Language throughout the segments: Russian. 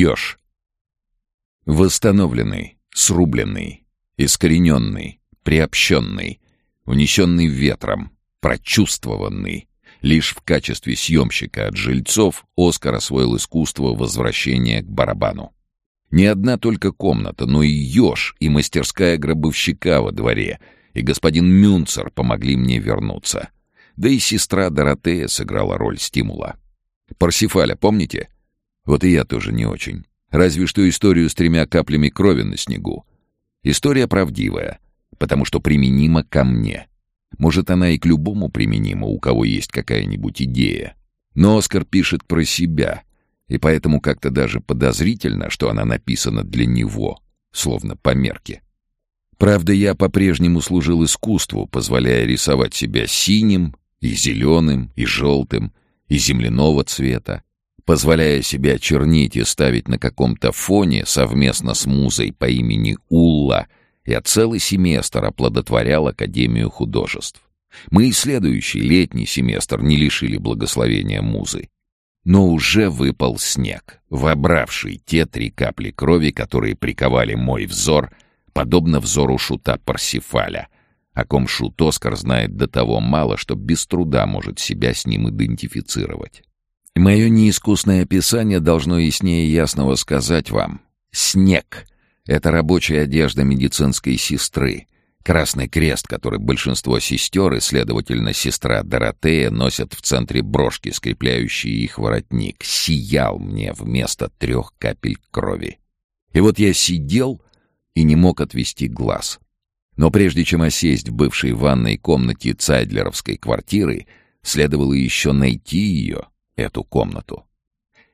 Ёж. Восстановленный, срубленный, искорененный, приобщенный, унесенный ветром, прочувствованный. Лишь в качестве съемщика от жильцов Оскар освоил искусство возвращения к барабану. Не одна только комната, но и еж, и мастерская гробовщика во дворе, и господин Мюнцер помогли мне вернуться. Да и сестра Доротея сыграла роль стимула. Парсифаля, помните? Вот и я тоже не очень. Разве что историю с тремя каплями крови на снегу. История правдивая, потому что применима ко мне. Может, она и к любому применима, у кого есть какая-нибудь идея. Но Оскар пишет про себя, и поэтому как-то даже подозрительно, что она написана для него, словно по мерке. Правда, я по-прежнему служил искусству, позволяя рисовать себя синим, и зеленым, и желтым, и земляного цвета, позволяя себя чернить и ставить на каком-то фоне совместно с музой по имени Улла, я целый семестр оплодотворял Академию художеств. Мы и следующий летний семестр не лишили благословения музы. Но уже выпал снег, вобравший те три капли крови, которые приковали мой взор, подобно взору шута Парсифаля, о ком шут Оскар знает до того мало, что без труда может себя с ним идентифицировать. Мое неискусное описание должно яснее ясного сказать вам. Снег — это рабочая одежда медицинской сестры, Красный крест, который большинство сестер, и, следовательно, сестра Доротея, носят в центре брошки, скрепляющие их воротник, сиял мне вместо трех капель крови. И вот я сидел и не мог отвести глаз. Но прежде чем осесть в бывшей ванной комнате Цайдлеровской квартиры, следовало еще найти ее, эту комнату.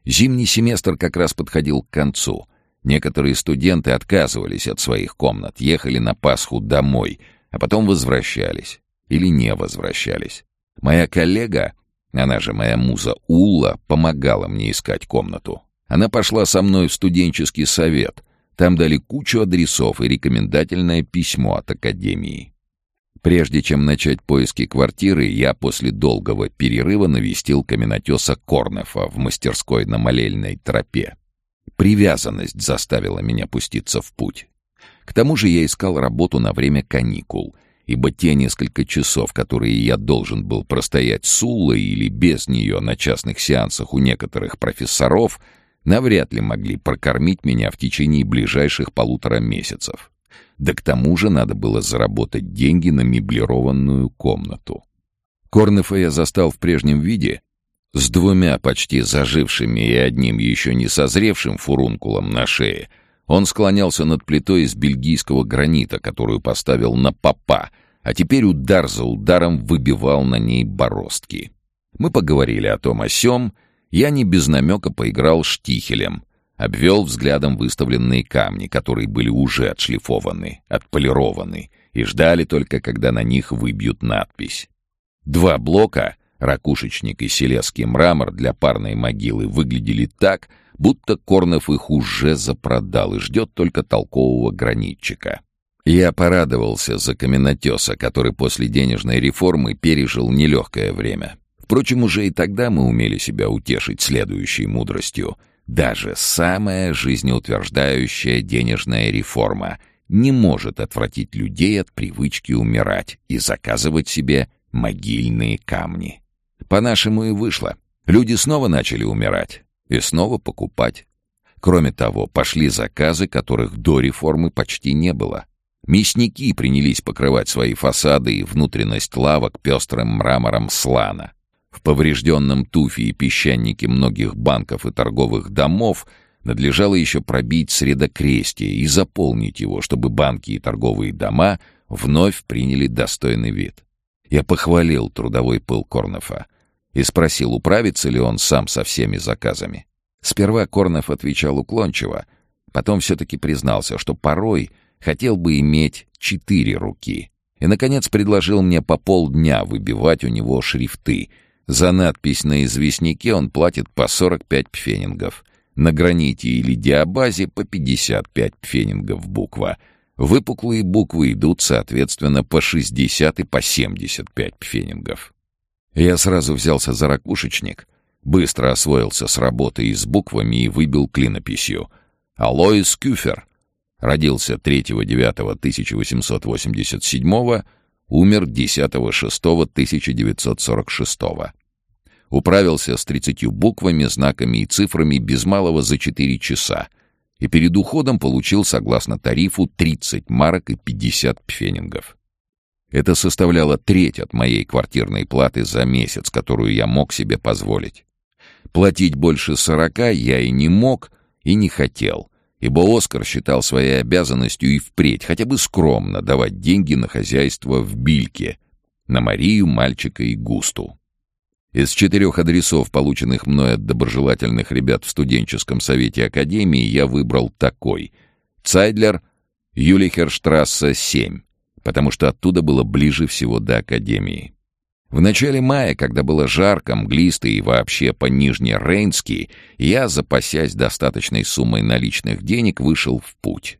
Зимний семестр как раз подходил к концу — Некоторые студенты отказывались от своих комнат, ехали на Пасху домой, а потом возвращались. Или не возвращались. Моя коллега, она же моя муза Улла, помогала мне искать комнату. Она пошла со мной в студенческий совет. Там дали кучу адресов и рекомендательное письмо от академии. Прежде чем начать поиски квартиры, я после долгого перерыва навестил каменотеса Корнефа в мастерской на Молельной тропе. Привязанность заставила меня пуститься в путь. К тому же я искал работу на время каникул, ибо те несколько часов, которые я должен был простоять с Уллой или без нее на частных сеансах у некоторых профессоров, навряд ли могли прокормить меня в течение ближайших полутора месяцев. Да к тому же надо было заработать деньги на меблированную комнату. Корнефа я застал в прежнем виде, с двумя почти зажившими и одним еще не созревшим фурункулом на шее, он склонялся над плитой из бельгийского гранита, которую поставил на попа, а теперь удар за ударом выбивал на ней бороздки. Мы поговорили о том о сём, я не без намека поиграл штихелем, обвел взглядом выставленные камни, которые были уже отшлифованы, отполированы, и ждали только, когда на них выбьют надпись. Два блока — Ракушечник и селезский мрамор для парной могилы выглядели так, будто Корнов их уже запродал и ждет только толкового гранитчика. Я порадовался за каменотеса, который после денежной реформы пережил нелегкое время. Впрочем, уже и тогда мы умели себя утешить следующей мудростью. Даже самая жизнеутверждающая денежная реформа не может отвратить людей от привычки умирать и заказывать себе могильные камни. По-нашему и вышло. Люди снова начали умирать и снова покупать. Кроме того, пошли заказы, которых до реформы почти не было. Мясники принялись покрывать свои фасады и внутренность лавок пестрым мрамором слана. В поврежденном туфе и песчанике многих банков и торговых домов надлежало еще пробить средокрестие и заполнить его, чтобы банки и торговые дома вновь приняли достойный вид. Я похвалил трудовой пыл Корнефа и спросил, управится ли он сам со всеми заказами. Сперва Корнов отвечал уклончиво, потом все-таки признался, что порой хотел бы иметь четыре руки. И, наконец, предложил мне по полдня выбивать у него шрифты. За надпись на известняке он платит по 45 пфенингов. На граните или диабазе по 55 пфенингов буква. Выпуклые буквы идут, соответственно, по 60 и по 75 пфенингов. Я сразу взялся за ракушечник, Быстро освоился с работой и с буквами и выбил клинописью. Алоис Кюфер. Родился 3.9.1887, умер 10.6.1946. Управился с 30 буквами, знаками и цифрами без малого за 4 часа и перед уходом получил, согласно тарифу, 30 марок и 50 пфенингов. Это составляло треть от моей квартирной платы за месяц, которую я мог себе позволить. Платить больше сорока я и не мог, и не хотел, ибо Оскар считал своей обязанностью и впредь хотя бы скромно давать деньги на хозяйство в Бильке, на Марию, мальчика и Густу. Из четырех адресов, полученных мной от доброжелательных ребят в студенческом совете Академии, я выбрал такой. Цайдлер, Юлихерштрассе, 7, потому что оттуда было ближе всего до Академии. В начале мая, когда было жарко, мглисто и вообще по Нижнерейнски, я, запасясь достаточной суммой наличных денег, вышел в путь.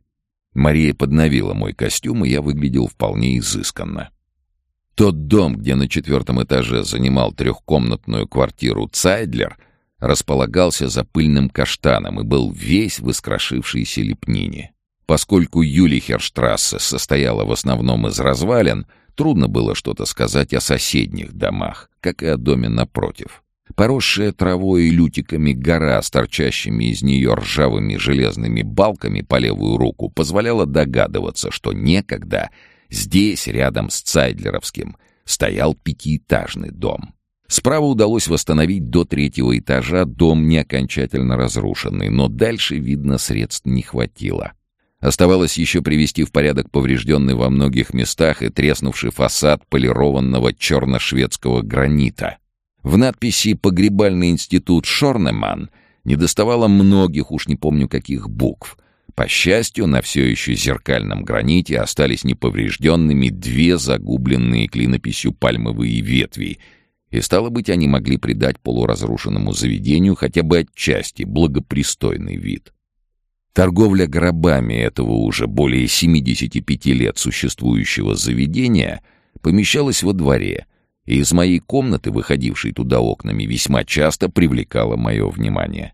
Мария подновила мой костюм, и я выглядел вполне изысканно. Тот дом, где на четвертом этаже занимал трехкомнатную квартиру Цайдлер, располагался за пыльным каштаном и был весь в искрошившейся лепнине. Поскольку Юлихерштрассе состояла в основном из развалин, трудно было что-то сказать о соседних домах, как и о доме напротив. Поросшая травой и лютиками гора с торчащими из нее ржавыми железными балками по левую руку позволяла догадываться, что некогда — Здесь, рядом с Цайдлеровским, стоял пятиэтажный дом. Справа удалось восстановить до третьего этажа дом не окончательно разрушенный, но дальше, видно, средств не хватило. Оставалось еще привести в порядок поврежденный во многих местах и треснувший фасад полированного черно-шведского гранита. В надписи «Погребальный институт Шорнеман» недоставало многих, уж не помню каких букв — по счастью, на все еще зеркальном граните остались неповрежденными две загубленные клинописью пальмовые ветви, и, стало быть, они могли придать полуразрушенному заведению хотя бы отчасти благопристойный вид. Торговля гробами этого уже более 75 лет существующего заведения помещалась во дворе, и из моей комнаты, выходившей туда окнами, весьма часто привлекала мое внимание.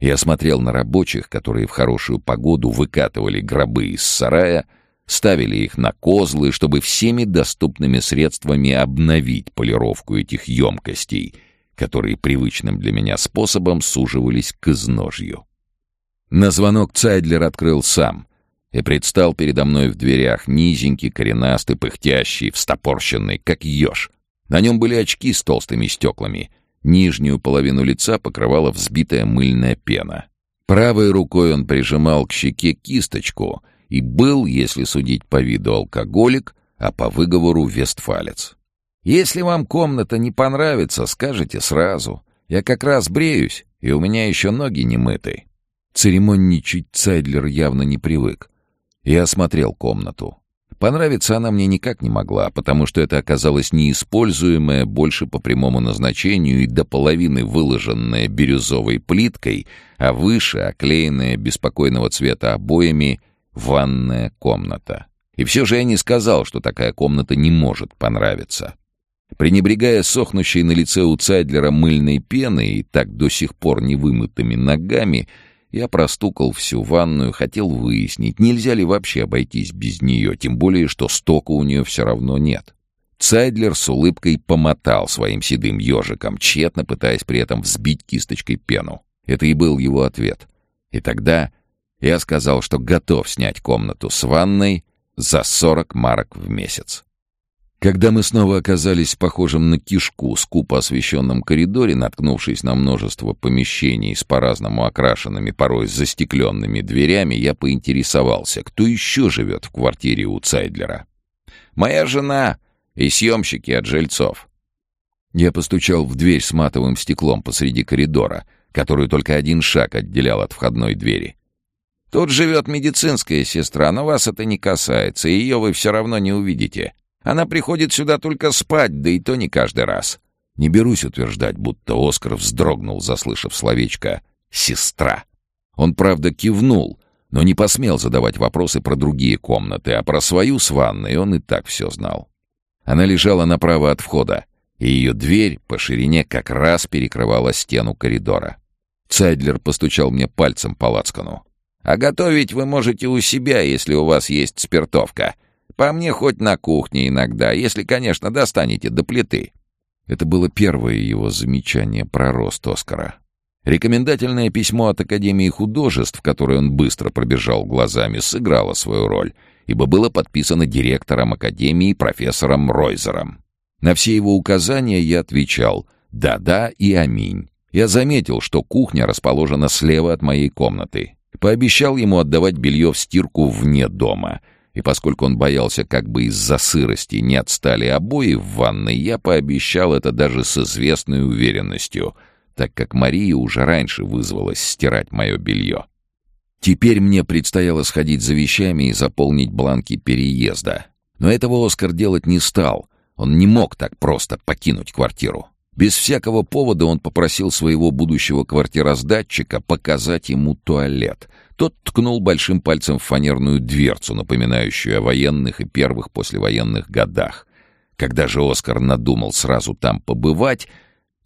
Я смотрел на рабочих, которые в хорошую погоду выкатывали гробы из сарая, ставили их на козлы, чтобы всеми доступными средствами обновить полировку этих емкостей, которые привычным для меня способом суживались к изножью. На звонок Цайдлер открыл сам и предстал передо мной в дверях, низенький, коренастый, пыхтящий, встопорщенный, как еж. На нем были очки с толстыми стеклами — Нижнюю половину лица покрывала взбитая мыльная пена. Правой рукой он прижимал к щеке кисточку и был, если судить по виду, алкоголик, а по выговору вестфалец. «Если вам комната не понравится, скажите сразу. Я как раз бреюсь, и у меня еще ноги не мыты». Церемонничать Цайдлер явно не привык. Я осмотрел комнату. Понравиться она мне никак не могла, потому что это оказалось неиспользуемое больше по прямому назначению и до половины выложенная бирюзовой плиткой, а выше оклеенная беспокойного цвета обоями ванная комната. И все же я не сказал, что такая комната не может понравиться. Пренебрегая сохнущей на лице у Цайдлера мыльной пеной и так до сих пор невымытыми ногами, я простукал всю ванную, хотел выяснить, нельзя ли вообще обойтись без нее, тем более, что стока у нее все равно нет. Цайдлер с улыбкой помотал своим седым ежиком, тщетно пытаясь при этом взбить кисточкой пену. Это и был его ответ. И тогда я сказал, что готов снять комнату с ванной за 40 марок в месяц. Когда мы снова оказались в похожем на кишку скупо освещенном коридоре, наткнувшись на множество помещений с по-разному окрашенными, порой застекленными дверями, я поинтересовался, кто еще живет в квартире у Цайдлера. «Моя жена и съемщики от жильцов». Я постучал в дверь с матовым стеклом посреди коридора, которую только один шаг отделял от входной двери. «Тут живет медицинская сестра, но вас это не касается, ее вы все равно не увидите». Она приходит сюда только спать, да и то не каждый раз. Не берусь утверждать, будто Оскар вздрогнул, заслышав словечко «сестра». Он, правда, кивнул, но не посмел задавать вопросы про другие комнаты, а про свою с ванной он и так все знал. Она лежала направо от входа, и ее дверь по ширине как раз перекрывала стену коридора. Цайдлер постучал мне пальцем по лацкану. «А готовить вы можете у себя, если у вас есть спиртовка. По мне хоть на кухне иногда, если, конечно, достанете до плиты». Это было первое его замечание про рост Оскара. Рекомендательное письмо от Академии художеств, которое он быстро пробежал глазами, сыграло свою роль, ибо было подписано директором Академии профессором Ройзером. На все его указания я отвечал «да-да» и «аминь». Я заметил, что кухня расположена слева от моей комнаты. Пообещал ему отдавать белье в стирку вне дома. И поскольку он боялся, как бы из-за сырости не отстали обои в ванной, я пообещал это даже с известной уверенностью, так как Мария уже раньше вызвалась стирать мое белье. Теперь мне предстояло сходить за вещами и заполнить бланки переезда. Но этого Оскар делать не стал — он не мог так просто покинуть квартиру. Без всякого повода он попросил своего будущего квартироздатчика показать ему туалет. Тот ткнул большим пальцем в фанерную дверцу, напоминающую о военных и первых послевоенных годах. Когда же Оскар надумал сразу там побывать,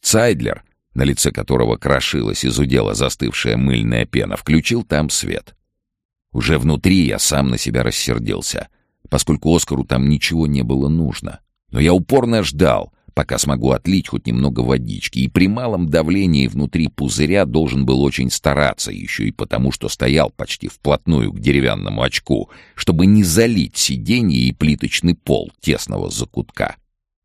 Цайдлер, на лице которого крошилась изудела застывшая мыльная пена, включил там свет. Уже внутри я сам на себя рассердился, поскольку Оскару там ничего не было нужно. Но я упорно ждал, пока смогу отлить хоть немного водички, и при малом давлении внутри пузыря должен был очень стараться, еще и потому, что стоял почти вплотную к деревянному очку, чтобы не залить сиденье и плиточный пол тесного закутка.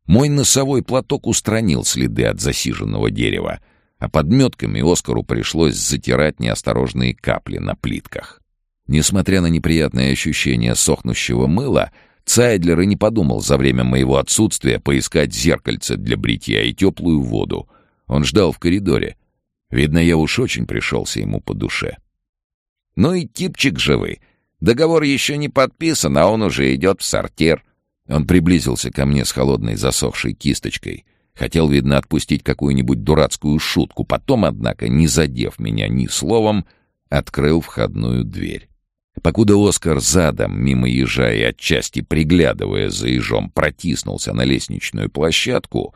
Мой носовой платок устранил следы от засиженного дерева, а подметками Оскару пришлось затирать неосторожные капли на плитках. Несмотря на неприятное ощущение сохнущего мыла, Цайдлер и не подумал за время моего отсутствия поискать зеркальце для бритья и теплую воду. Он ждал в коридоре. Видно, я уж очень пришелся ему по душе. «Ну и типчик живый. Договор еще не подписан, а он уже идет в сортир». Он приблизился ко мне с холодной засохшей кисточкой. Хотел, видно, отпустить какую-нибудь дурацкую шутку. Потом, однако, не задев меня ни словом, открыл входную дверь. Покуда Оскар задом, мимо ежа и отчасти приглядывая за ежом, протиснулся на лестничную площадку,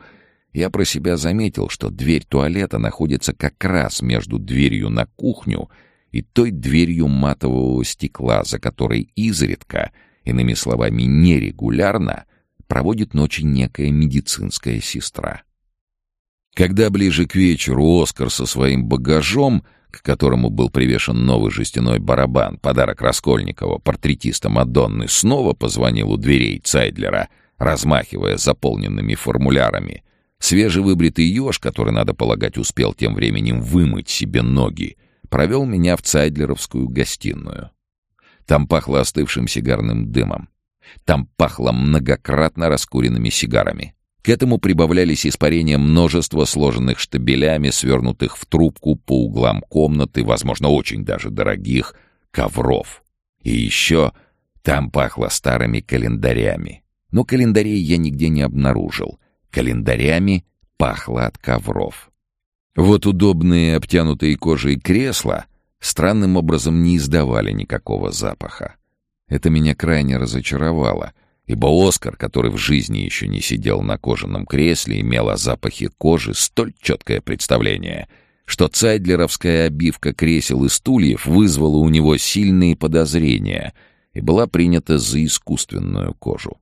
я про себя заметил, что дверь туалета находится как раз между дверью на кухню и той дверью матового стекла, за которой изредка, иными словами, нерегулярно, проводит ночи некая медицинская сестра. Когда ближе к вечеру Оскар со своим багажом — к которому был привешен новый жестяной барабан, подарок Раскольникова, портретиста Мадонны, снова позвонил у дверей Цайдлера, размахивая заполненными формулярами. Свежевыбритый еж, который, надо полагать, успел тем временем вымыть себе ноги, провел меня в Цайдлеровскую гостиную. Там пахло остывшим сигарным дымом. Там пахло многократно раскуренными сигарами. К этому прибавлялись испарения множества сложенных штабелями, свернутых в трубку по углам комнаты, возможно, очень даже дорогих, ковров. И еще там пахло старыми календарями. Но календарей я нигде не обнаружил. Календарями пахло от ковров. Вот удобные обтянутые кожей кресла странным образом не издавали никакого запаха. Это меня крайне разочаровало — ибо Оскар, который в жизни еще не сидел на кожаном кресле, имел о запахе кожи столь четкое представление, что цайдлеровская обивка кресел и стульев вызвала у него сильные подозрения и была принята за искусственную кожу.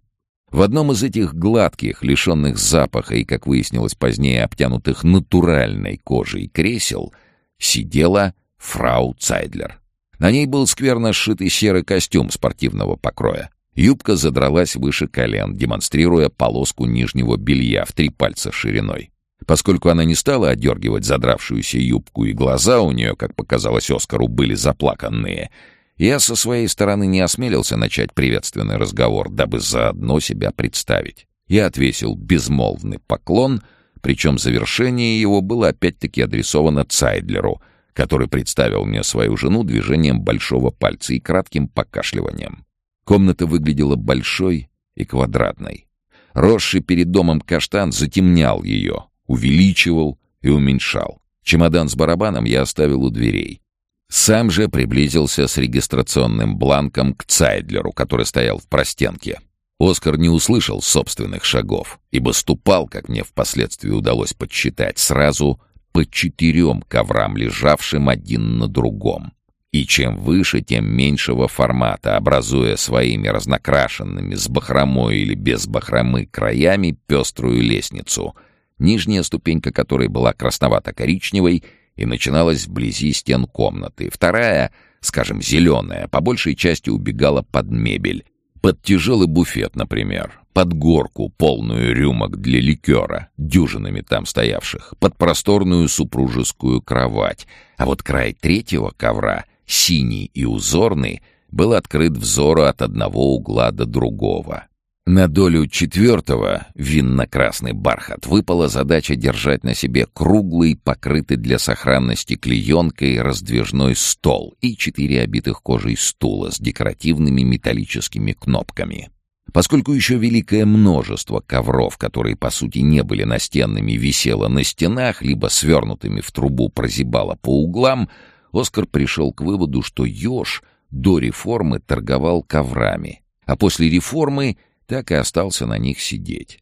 В одном из этих гладких, лишенных запаха и, как выяснилось позднее, обтянутых натуральной кожей кресел, сидела фрау Цайдлер. На ней был скверно сшитый серый костюм спортивного покроя. Юбка задралась выше колен, демонстрируя полоску нижнего белья в три пальца шириной. Поскольку она не стала одергивать задравшуюся юбку, и глаза у нее, как показалось Оскару, были заплаканные, я со своей стороны не осмелился начать приветственный разговор, дабы заодно себя представить. Я отвесил безмолвный поклон, причем завершение его было опять-таки адресовано Цайдлеру, который представил мне свою жену движением большого пальца и кратким покашливанием. Комната выглядела большой и квадратной. Росший перед домом каштан затемнял ее, увеличивал и уменьшал. Чемодан с барабаном я оставил у дверей. Сам же приблизился с регистрационным бланком к Цайдлеру, который стоял в простенке. Оскар не услышал собственных шагов, ибо ступал, как мне впоследствии удалось подсчитать, сразу по четырем коврам, лежавшим один на другом. И чем выше, тем меньшего формата, образуя своими разнокрашенными с бахромой или без бахромы краями пеструю лестницу, нижняя ступенька которой была красновато-коричневой и начиналась вблизи стен комнаты. Вторая, скажем, зеленая, по большей части убегала под мебель, под тяжелый буфет, например, под горку, полную рюмок для ликера, дюжинами там стоявших, под просторную супружескую кровать. А вот край третьего ковра, синий и узорный, был открыт взору от одного угла до другого. На долю четвертого, винно-красный бархат, выпала задача держать на себе круглый, покрытый для сохранности клеенкой раздвижной стол и четыре обитых кожей стула с декоративными металлическими кнопками. Поскольку еще великое множество ковров, которые по сути не были настенными, висело на стенах, либо свернутыми в трубу прозябало по углам, Оскар пришел к выводу, что еж до реформы торговал коврами, а после реформы — так и остался на них сидеть.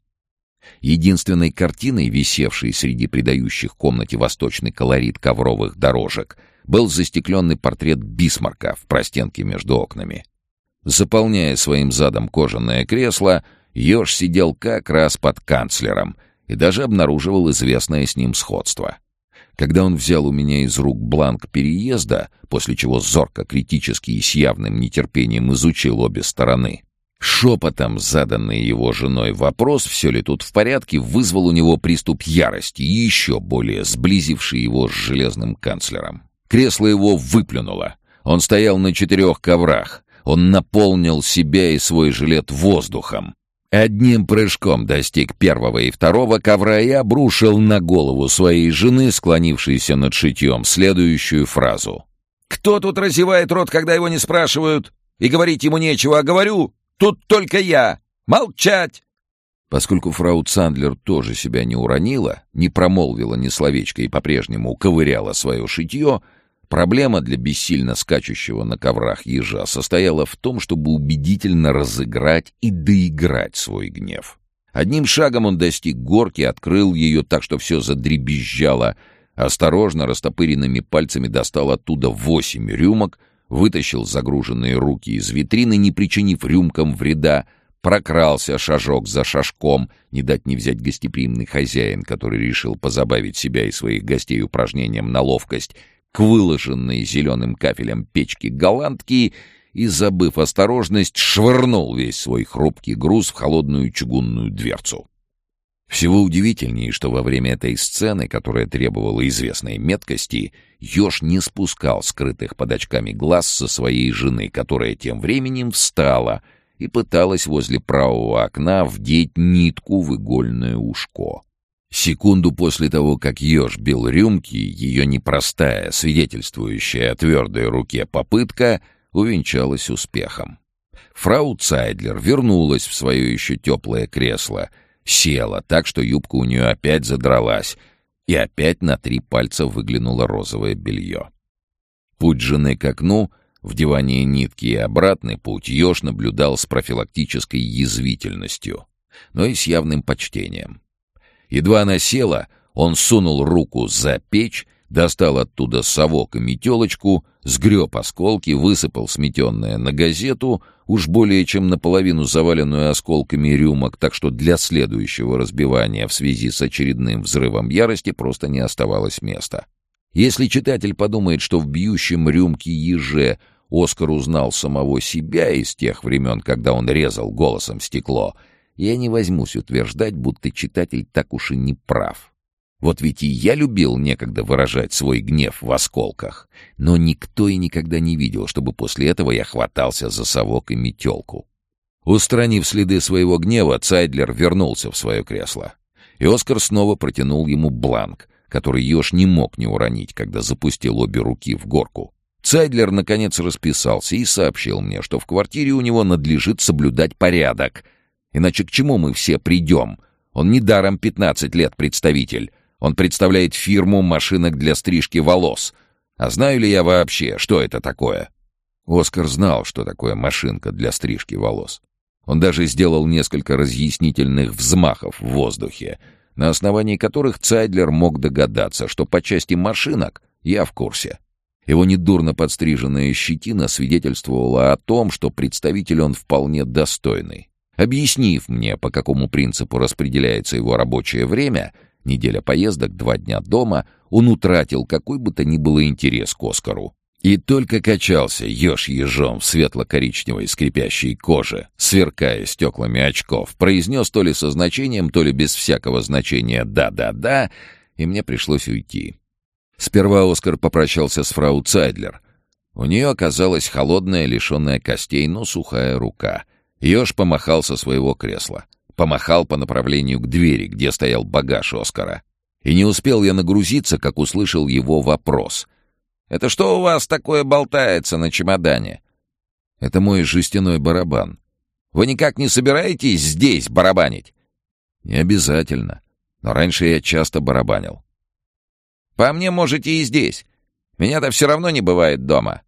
Единственной картиной, висевшей среди придающих комнате восточный колорит ковровых дорожек, был застекленный портрет Бисмарка в простенке между окнами. Заполняя своим задом кожаное кресло, Ёж сидел как раз под канцлером и даже обнаруживал известное с ним сходство. Когда он взял у меня из рук бланк переезда, после чего зорко, критически и с явным нетерпением изучил обе стороны, Шепотом заданный его женой вопрос, все ли тут в порядке, вызвал у него приступ ярости, еще более сблизивший его с железным канцлером. Кресло его выплюнуло. Он стоял на четырех коврах. Он наполнил себя и свой жилет воздухом. Одним прыжком достиг первого и второго ковра и обрушил на голову своей жены, склонившейся над шитьем, следующую фразу. «Кто тут разевает рот, когда его не спрашивают? И говорить ему нечего, а говорю, Тут только я! Молчать!» Поскольку фрау Цандлер тоже себя не уронила, не промолвила ни словечко и по-прежнему ковыряла свое шитье, проблема для бессильно скачущего на коврах ежа состояла в том, чтобы убедительно разыграть и доиграть свой гнев. Одним шагом он достиг горки, открыл ее так, что все задребезжало, осторожно, растопыренными пальцами достал оттуда восемь рюмок — вытащил загруженные руки из витрины, не причинив рюмкам вреда, прокрался шажок за шажком, не дать не взять гостеприимный хозяин, который решил позабавить себя и своих гостей упражнением на ловкость, к выложенной зеленым кафелем печке голландки и, забыв осторожность, швырнул весь свой хрупкий груз в холодную чугунную дверцу. Всего удивительнее, что во время этой сцены, которая требовала известной меткости, Ёж не спускал скрытых под очками глаз со своей жены, которая тем временем встала и пыталась возле правого окна вдеть нитку в игольное ушко. Секунду после того, как Ёж бил рюмки, ее непростая, свидетельствующая о твердой руке попытка увенчалась успехом. Фрау Цайдлер вернулась в свое еще теплое кресло — Села так, что юбка у нее опять задралась, и опять на три пальца выглянуло розовое белье. Путь жены к окну, вдевание нитки и обратный путь еж наблюдал с профилактической язвительностью, но и с явным почтением. Едва она села, он сунул руку за печь достал оттуда совок и метелочку, сгреб осколки, высыпал сметенное на газету, уж более чем наполовину заваленную осколками рюмок, так что для следующего разбивания в связи с очередным взрывом ярости просто не оставалось места. Если читатель подумает, что в бьющем рюмке еже Оскар узнал самого себя из тех времен, когда он резал голосом стекло, я не возьмусь утверждать, будто читатель так уж и не прав. Вот ведь и я любил некогда выражать свой гнев в осколках, но никто и никогда не видел, чтобы после этого я хватался за совок и метелку. Устранив следы своего гнева, Цайдлер вернулся в свое кресло. И Оскар снова протянул ему бланк, который Ёж не мог не уронить, когда запустил обе руки в горку. Цайдлер, наконец, расписался и сообщил мне, что в квартире у него надлежит соблюдать порядок. Иначе к чему мы все придем? Он недаром пятнадцать лет представитель, он представляет фирму машинок для стрижки волос. А знаю ли я вообще, что это такое?» Оскар знал, что такое машинка для стрижки волос. Он даже сделал несколько разъяснительных взмахов в воздухе, на основании которых Цайдлер мог догадаться, что по части машинок я в курсе. Его недурно подстриженная щетина свидетельствовала о том, что представитель он вполне достойный. Объяснив мне, по какому принципу распределяется его рабочее время, неделя поездок, два дня дома, он утратил какой бы то ни было интерес к Оскару. И только качался еж ежом в светло-коричневой скрипящей коже, сверкая стеклами очков, произнес то ли со значением, то ли без всякого значения «да-да-да», и мне пришлось уйти. Сперва Оскар попрощался с фрау Цайдлер. У нее оказалась холодная, лишенная костей, но сухая рука. Еж помахал со своего кресла. Помахал по направлению к двери, где стоял багаж Оскара. И не успел я нагрузиться, как услышал его вопрос. «Это что у вас такое болтается на чемодане?» «Это мой жестяной барабан». «Вы никак не собираетесь здесь барабанить?» «Не обязательно. Но раньше я часто барабанил. По мне можете и здесь. Меня-то все равно не бывает дома.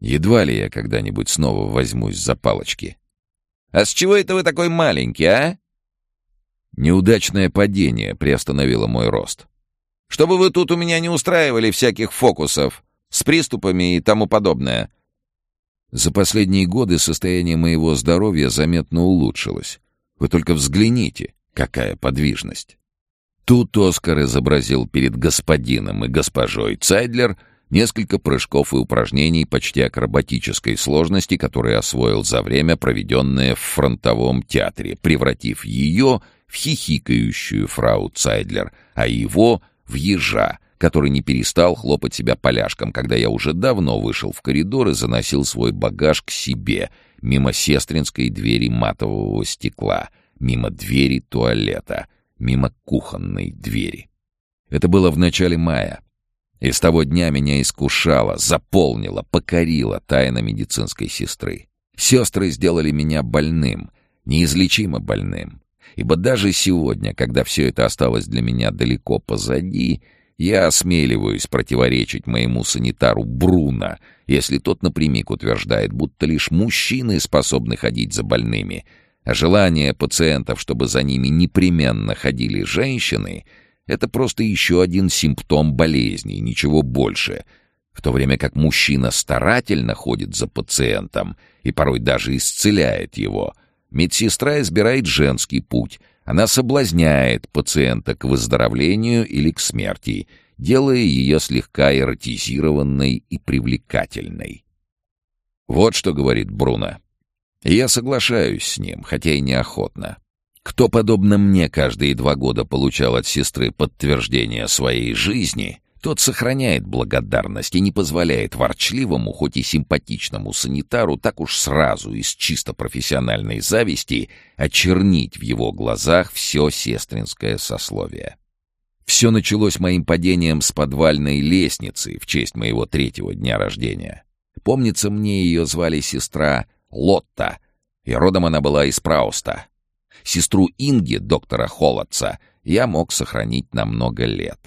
Едва ли я когда-нибудь снова возьмусь за палочки. А с чего это вы такой маленький, а? Неудачное падение приостановило мой рост. Чтобы вы тут у меня не устраивали всяких фокусов с приступами и тому подобное. За последние годы состояние моего здоровья заметно улучшилось. Вы только взгляните, какая подвижность. Тут Оскар изобразил перед господином и госпожой Цайдлер несколько прыжков и упражнений почти акробатической сложности, которые освоил за время, проведенное в фронтовом театре, превратив ее в хихикающую фрау Цайдлер, а его — в ежа, который не перестал хлопать себя поляшком, когда я уже давно вышел в коридор и заносил свой багаж к себе, мимо сестринской двери матового стекла, мимо двери туалета — мимо кухонной двери. Это было в начале мая. И с того дня меня искушала, заполнила, покорила тайна медицинской сестры. Сестры сделали меня больным, неизлечимо больным. Ибо даже сегодня, когда все это осталось для меня далеко позади, я осмеливаюсь противоречить моему санитару Бруно, если тот напрямик утверждает, будто лишь мужчины способны ходить за больными — а желание пациентов, чтобы за ними непременно ходили женщины, это просто еще один симптом болезни, ничего больше. В то время как мужчина старательно ходит за пациентом и порой даже исцеляет его, медсестра избирает женский путь. Она соблазняет пациента к выздоровлению или к смерти, делая ее слегка эротизированной и привлекательной. Вот что говорит Бруно. Я соглашаюсь с ним, хотя и неохотно. Кто, подобно мне, каждые два года получал от сестры подтверждение своей жизни, тот сохраняет благодарность и не позволяет ворчливому, хоть и симпатичному санитару так уж сразу из чисто профессиональной зависти очернить в его глазах все сестринское сословие. Все началось моим падением с подвальной лестницы в честь моего третьего дня рождения. Помнится мне, ее звали сестра Лотта, и родом она была из Прауста. Сестру Инги, доктора Холодца, я мог сохранить на много лет.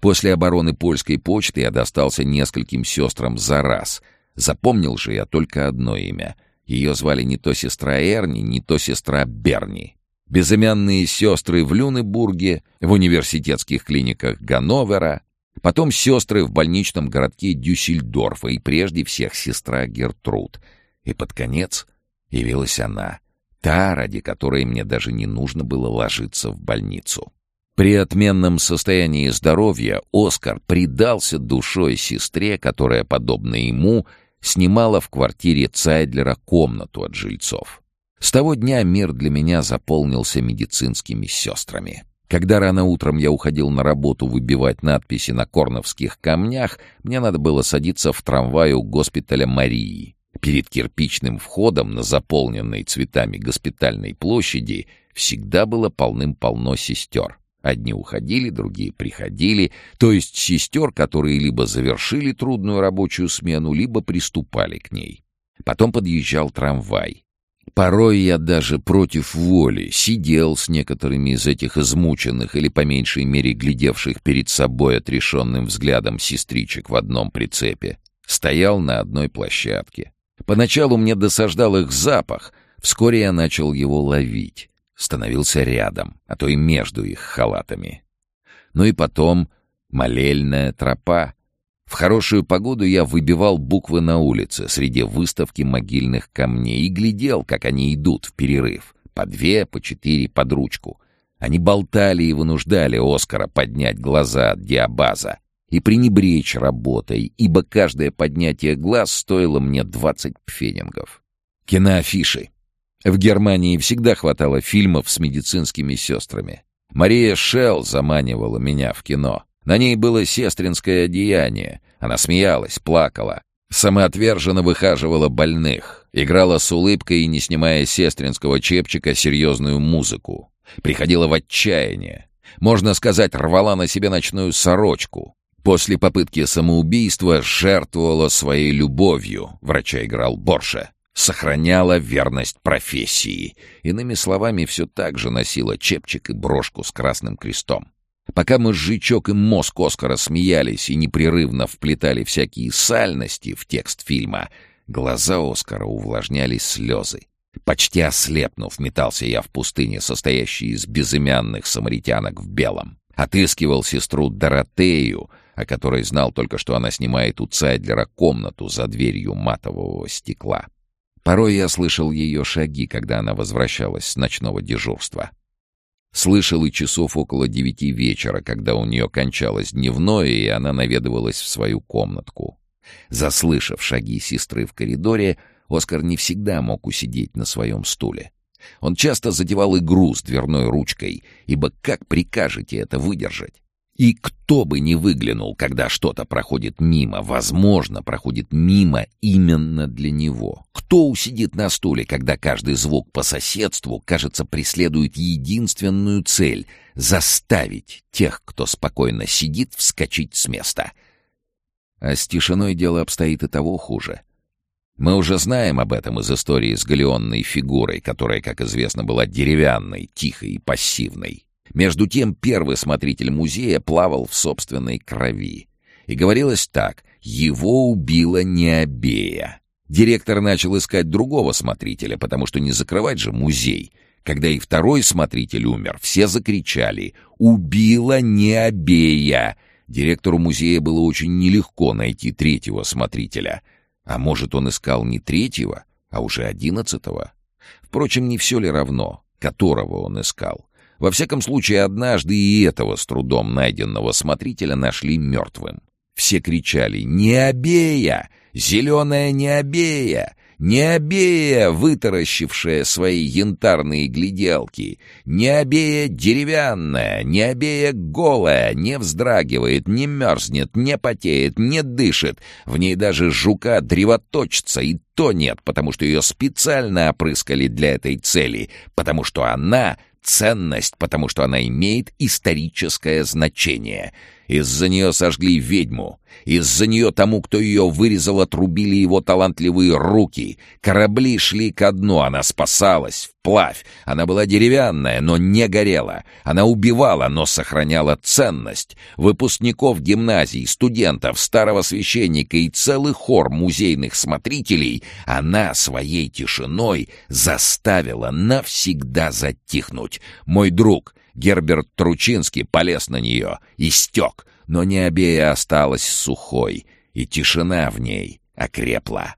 После обороны польской почты я достался нескольким сестрам за раз. Запомнил же я только одно имя. Ее звали не то сестра Эрни, не то сестра Берни. Безымянные сестры в Люнебурге, в университетских клиниках Ганновера, потом сестры в больничном городке Дюссельдорфа и прежде всех сестра Гертруд — и под конец явилась она, та, ради которой мне даже не нужно было ложиться в больницу. При отменном состоянии здоровья Оскар предался душой сестре, которая, подобно ему, снимала в квартире Цайдлера комнату от жильцов. С того дня мир для меня заполнился медицинскими сестрами. Когда рано утром я уходил на работу выбивать надписи на корновских камнях, мне надо было садиться в трамвай у госпиталя Марии. Перед кирпичным входом на заполненной цветами госпитальной площади всегда было полным-полно сестер. Одни уходили, другие приходили, то есть сестер, которые либо завершили трудную рабочую смену, либо приступали к ней. Потом подъезжал трамвай. Порой я даже против воли сидел с некоторыми из этих измученных или по меньшей мере глядевших перед собой отрешенным взглядом сестричек в одном прицепе. Стоял на одной площадке. Поначалу мне досаждал их запах, Вскоре я начал его ловить. Становился рядом, а то и между их халатами. Ну и потом молельная тропа. В хорошую погоду я выбивал буквы на улице среди выставки могильных камней и глядел, как они идут в перерыв. По две, по четыре, под ручку. Они болтали и вынуждали Оскара поднять глаза от диабаза и пренебречь работой, ибо каждое поднятие глаз стоило мне двадцать пфенингов. Киноафиши. В Германии всегда хватало фильмов с медицинскими сестрами. Мария Шелл заманивала меня в кино. На ней было сестринское одеяние. Она смеялась, плакала. Самоотверженно выхаживала больных. Играла с улыбкой и, не снимая сестринского чепчика, серьезную музыку. Приходила в отчаяние. Можно сказать, рвала на себе ночную сорочку. После попытки самоубийства жертвовала своей любовью. Врача играл Борша сохраняла верность профессии. Иными словами, все так же носила чепчик и брошку с красным крестом. Пока Жичок и мозг Оскара смеялись и непрерывно вплетали всякие сальности в текст фильма, глаза Оскара увлажняли слезы. Почти ослепнув, метался я в пустыне, состоящей из безымянных самаритянок в белом. Отыскивал сестру Доротею, о которой знал только, что она снимает у Цайдлера комнату за дверью матового стекла. Порой я слышал ее шаги, когда она возвращалась с ночного дежурства. Слышал и часов около девяти вечера, когда у нее кончалось дневное, и она наведывалась в свою комнатку. Заслышав шаги сестры в коридоре, Оскар не всегда мог усидеть на своем стуле. Он часто задевал игру с дверной ручкой, ибо как прикажете это выдержать? И кто бы ни выглянул, когда что-то проходит мимо, возможно, проходит мимо именно для него. Кто усидит на стуле, когда каждый звук по соседству, кажется, преследует единственную цель — заставить тех, кто спокойно сидит, вскочить с места. А с тишиной дело обстоит и того хуже. Мы уже знаем об этом из истории с галеонной фигурой, которая, как известно, была деревянной, тихой и пассивной. Между тем первый смотритель музея плавал в собственной крови. И говорилось так, его убила Необея. Директор начал искать другого смотрителя, потому что не закрывать же музей. Когда и второй смотритель умер, все закричали «Убила Необея!». Директору музея было очень нелегко найти третьего смотрителя. А может, он искал не третьего, а уже одиннадцатого? Впрочем, не все ли равно, которого он искал? Во всяком случае, однажды и этого с трудом найденного смотрителя нашли мертвым. Все кричали «Необея! Зеленая Необея! Необея, вытаращившая свои янтарные гляделки! Необея деревянная! Необея голая! Не вздрагивает, не мерзнет, не потеет, не дышит! В ней даже жука древоточца и то нет, потому что ее специально опрыскали для этой цели, потому что она ценность, потому что она имеет историческое значение. Из-за нее сожгли ведьму. Из-за нее тому, кто ее вырезал, отрубили его талантливые руки. Корабли шли ко дну, она спасалась, вплавь. Она была деревянная, но не горела. Она убивала, но сохраняла ценность. Выпускников гимназий, студентов, старого священника и целый хор музейных смотрителей она своей тишиной заставила навсегда затихнуть. Мой друг — Герберт Тручинский полез на нее и стек, но Необея осталась сухой, и тишина в ней окрепла.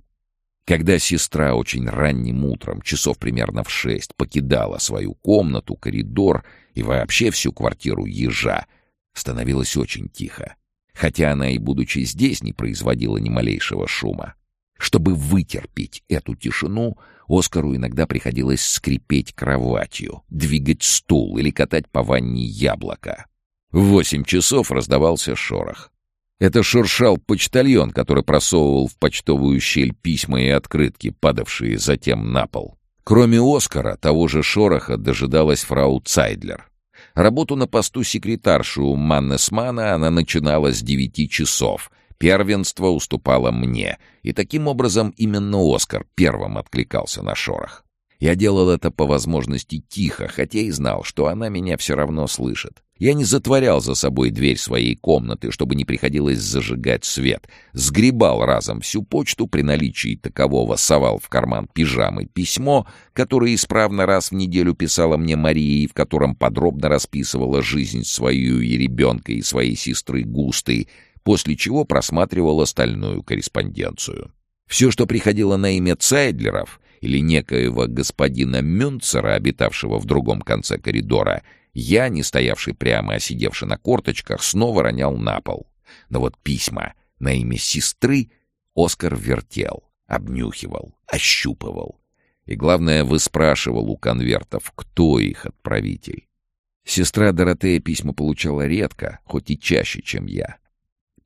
Когда сестра очень ранним утром, часов примерно в шесть, покидала свою комнату, коридор и вообще всю квартиру ежа, становилось очень тихо. Хотя она и, будучи здесь, не производила ни малейшего шума. Чтобы вытерпеть эту тишину, Оскару иногда приходилось скрипеть кроватью, двигать стул или катать по ванне яблоко. В восемь часов раздавался шорох. Это шуршал почтальон, который просовывал в почтовую щель письма и открытки, падавшие затем на пол. Кроме Оскара, того же шороха дожидалась фрау Цайдлер. Работу на посту секретарши у Маннесмана она начинала с девяти часов — Первенство уступало мне, и таким образом именно Оскар первым откликался на шорох. Я делал это по возможности тихо, хотя и знал, что она меня все равно слышит. Я не затворял за собой дверь своей комнаты, чтобы не приходилось зажигать свет. Сгребал разом всю почту, при наличии такового совал в карман пижамы письмо, которое исправно раз в неделю писала мне Мария, и в котором подробно расписывала жизнь свою и ребенка, и своей сестры Густы, после чего просматривал остальную корреспонденцию. Все, что приходило на имя Цайдлеров или некоего господина Мюнцера, обитавшего в другом конце коридора, я, не стоявший прямо, а сидевший на корточках, снова ронял на пол. Но вот письма на имя сестры Оскар вертел, обнюхивал, ощупывал. И, главное, выспрашивал у конвертов, кто их отправитель. Сестра Доротея письма получала редко, хоть и чаще, чем я.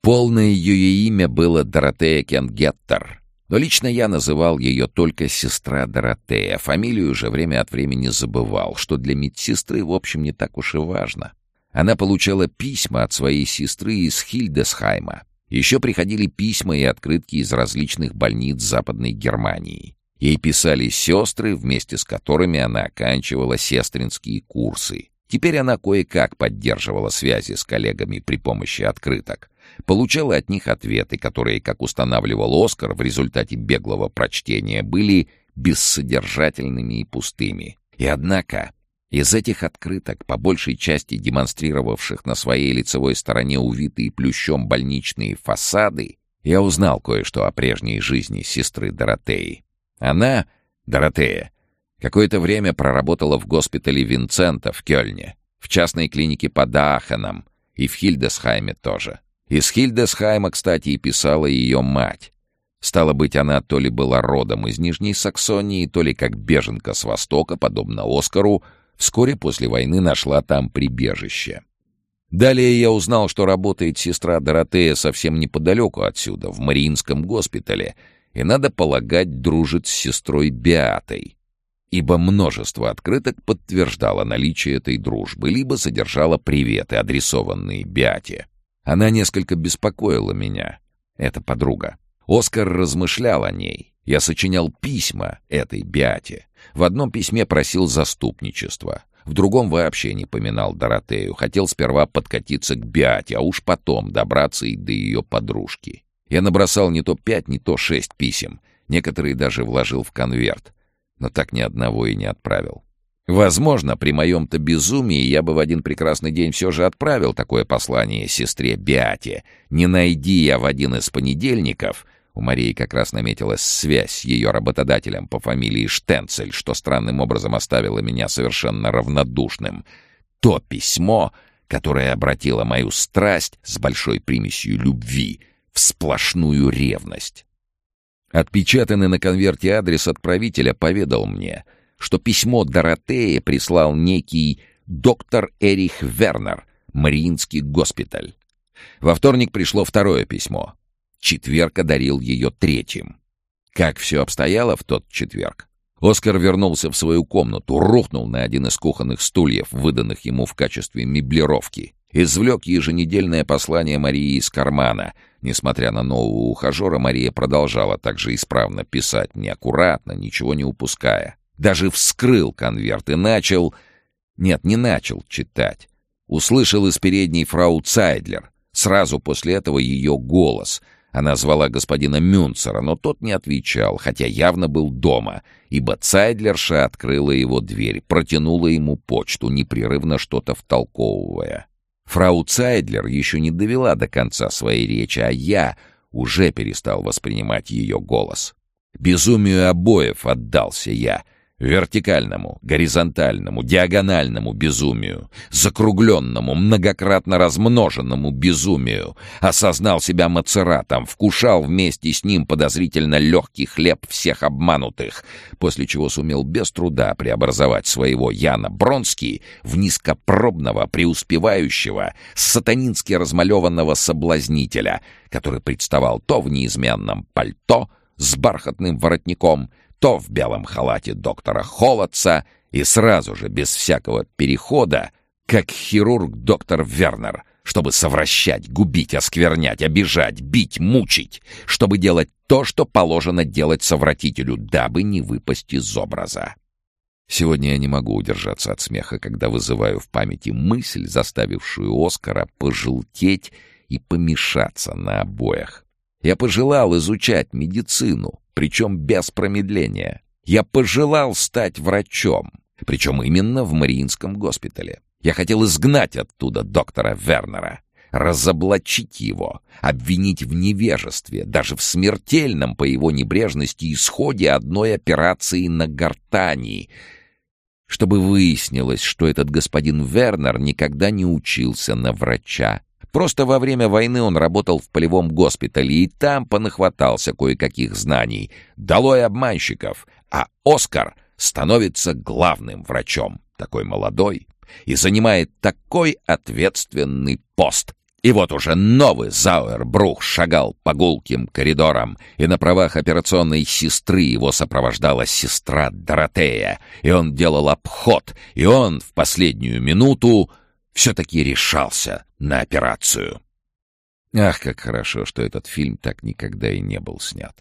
Полное ее имя было Доротея Кенгеттер — но лично я называл ее только сестра Доротея, фамилию же время от времени забывал, что для медсестры, в общем, не так уж и важно. Она получала письма от своей сестры из Хильдесхайма. Еще приходили письма и открытки из различных больниц Западной Германии. Ей писали сестры, вместе с которыми она оканчивала сестринские курсы. Теперь она кое-как поддерживала связи с коллегами при помощи открыток получала от них ответы, которые, как устанавливал Оскар в результате беглого прочтения, были бессодержательными и пустыми. И однако из этих открыток, по большей части демонстрировавших на своей лицевой стороне увитые плющом больничные фасады, я узнал кое-что о прежней жизни сестры Доротеи. Она, Доротея, какое-то время проработала в госпитале Винцента в Кёльне, в частной клинике под Аахеном и в Хильдесхайме тоже. Из Хильдесхайма, кстати, и писала ее мать. Стало быть, она то ли была родом из Нижней Саксонии, то ли как беженка с Востока, подобно Оскару, вскоре после войны нашла там прибежище. Далее я узнал, что работает сестра Доротея совсем неподалеку отсюда, в Мариинском госпитале, и, надо полагать, дружит с сестрой Беатой, ибо множество открыток подтверждало наличие этой дружбы, либо содержало приветы, адресованные Беате. Она несколько беспокоила меня, эта подруга. Оскар размышлял о ней. Я сочинял письма этой Биате. В одном письме просил заступничества. В другом вообще не поминал Доротею. Хотел сперва подкатиться к Биате, а уж потом добраться и до ее подружки. Я набросал не то пять, не то шесть писем. Некоторые даже вложил в конверт. Но так ни одного и не отправил. Возможно, при моем-то безумии я бы в один прекрасный день все же отправил такое послание сестре Биате. Не найди я в один из понедельников... У Марии как раз наметилась связь с ее работодателем по фамилии Штенцель, что странным образом оставило меня совершенно равнодушным. То письмо, которое обратило мою страсть с большой примесью любви в сплошную ревность. Отпечатанный на конверте адрес отправителя поведал мне — что письмо Доротеи прислал некий доктор Эрих Вернер, Мариинский госпиталь. Во вторник пришло второе письмо. Четверг одарил ее третьим. Как все обстояло в тот четверг? Оскар вернулся в свою комнату, рухнул на один из кухонных стульев, выданных ему в качестве меблировки. Извлек еженедельное послание Марии из кармана. Несмотря на нового ухажера, Мария продолжала также исправно писать, неаккуратно, ничего не упуская. Даже вскрыл конверт и начал... Нет, не начал читать. Услышал из передней фрау Цайдлер. Сразу после этого ее голос. Она звала господина Мюнцера, но тот не отвечал, хотя явно был дома, ибо Цайдлерша открыла его дверь, протянула ему почту, непрерывно что-то втолковывая. Фрау Цайдлер еще не довела до конца своей речи, а я уже перестал воспринимать ее голос. Безумию обоев отдался я — Вертикальному, горизонтальному, диагональному безумию, закругленному, многократно размноженному безумию, осознал себя мацератом, вкушал вместе с ним подозрительно легкий хлеб всех обманутых, после чего сумел без труда преобразовать своего Яна Бронский в низкопробного, преуспевающего, сатанински размалеванного соблазнителя, который представал то в неизменном пальто с бархатным воротником — то в белом халате доктора Холодца и сразу же, без всякого перехода, как хирург доктор Вернер, чтобы совращать, губить, осквернять, обижать, бить, мучить, чтобы делать то, что положено делать совратителю, дабы не выпасть из образа. Сегодня я не могу удержаться от смеха, когда вызываю в памяти мысль, заставившую Оскара пожелтеть и помешаться на обоях. Я пожелал изучать медицину, причем без промедления. Я пожелал стать врачом, причем именно в Мариинском госпитале. Я хотел изгнать оттуда доктора Вернера, разоблачить его, обвинить в невежестве, даже в смертельном по его небрежности исходе одной операции на гортани — чтобы выяснилось, что этот господин Вернер никогда не учился на врача. Просто во время войны он работал в полевом госпитале и там понахватался кое-каких знаний. Долой обманщиков, а Оскар становится главным врачом, такой молодой, и занимает такой ответственный пост. И вот уже новый Зауэрбрух шагал по гулким коридорам, и на правах операционной сестры его сопровождала сестра Доротея, и он делал обход, и он в последнюю минуту все-таки решался на операцию. Ах, как хорошо, что этот фильм так никогда и не был снят.